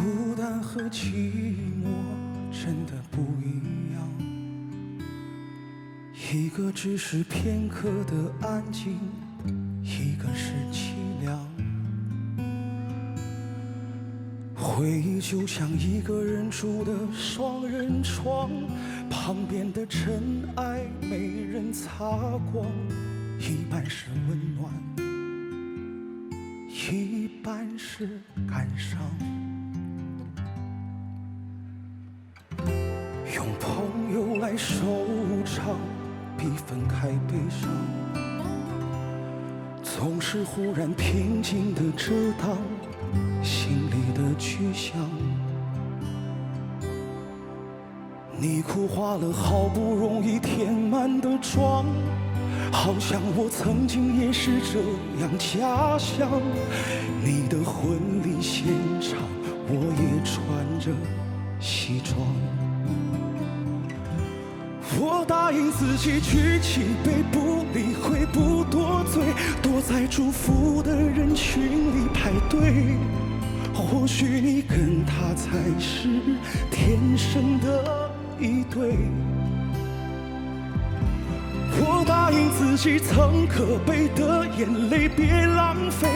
孤单和寂寞真的不一样，一个只是片刻的安静，一个是凄凉。回忆就像一个人住的双人床，旁边的尘埃没人擦光，一半是温暖，一半是感伤。朋友来收场，比分开悲伤，总是忽然平静的遮挡心里的去向。你哭花了好不容易填满的妆，好像我曾经也是这样假想。你的婚礼现场，我也穿着西装。我答应自己举起杯，不理会，不多嘴，躲在祝福的人群里排队。或许你跟他才是天生的一对。我答应自己，曾可悲的眼泪别浪费，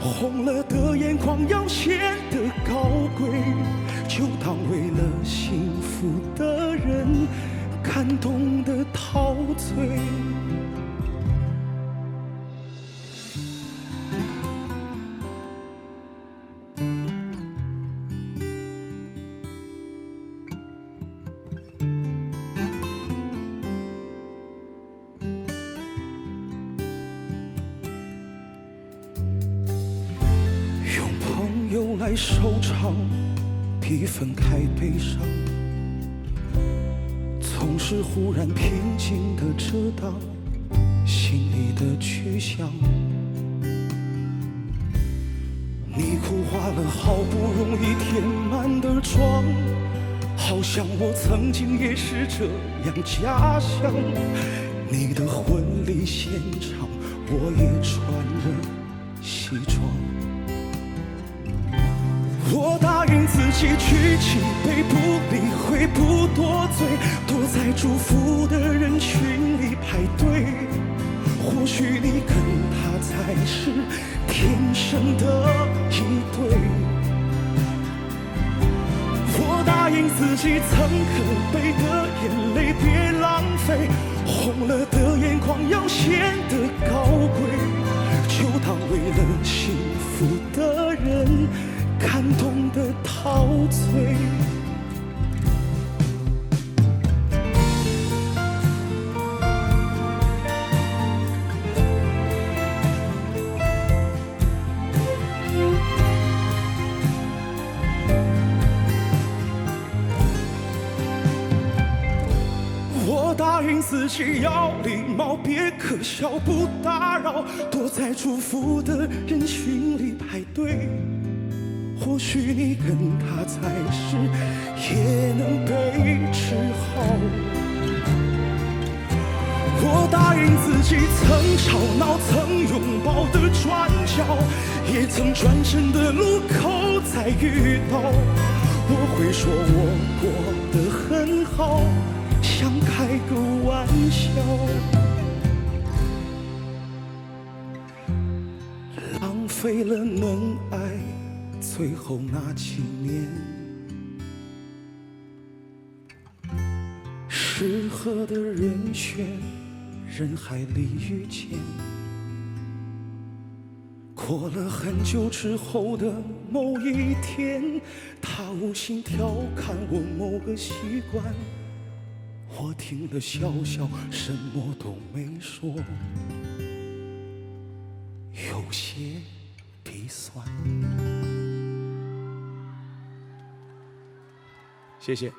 红了的眼眶要显得高贵，就当为了幸福的人。感动的陶醉。用朋友来收场，比分开悲伤。总是忽然平静的遮挡心里的去向。你哭花了好不容易填满的妆，好像我曾经也是这样假想。你的婚礼现场，我也穿着自己举起杯，不理会，不多嘴，躲在祝福的人群里排队。或许你跟他才是天生的一对。我答应自己，曾可悲的眼泪别浪费，红了的眼眶要先我答应自己要礼貌，别可笑，不打扰，躲在祝福的人群里排队。或许你跟他才是也能被治好。我答应自己，曾吵闹、曾拥抱的转角，也曾转身的路口再遇到。我会说我过得很好，想开个玩笑。浪费了能爱。最后那几年，适合的人选，人海里遇见。过了很久之后的某一天，他无心调侃我某个习惯，我听了笑笑，什么都没说，有些鼻酸。谢谢。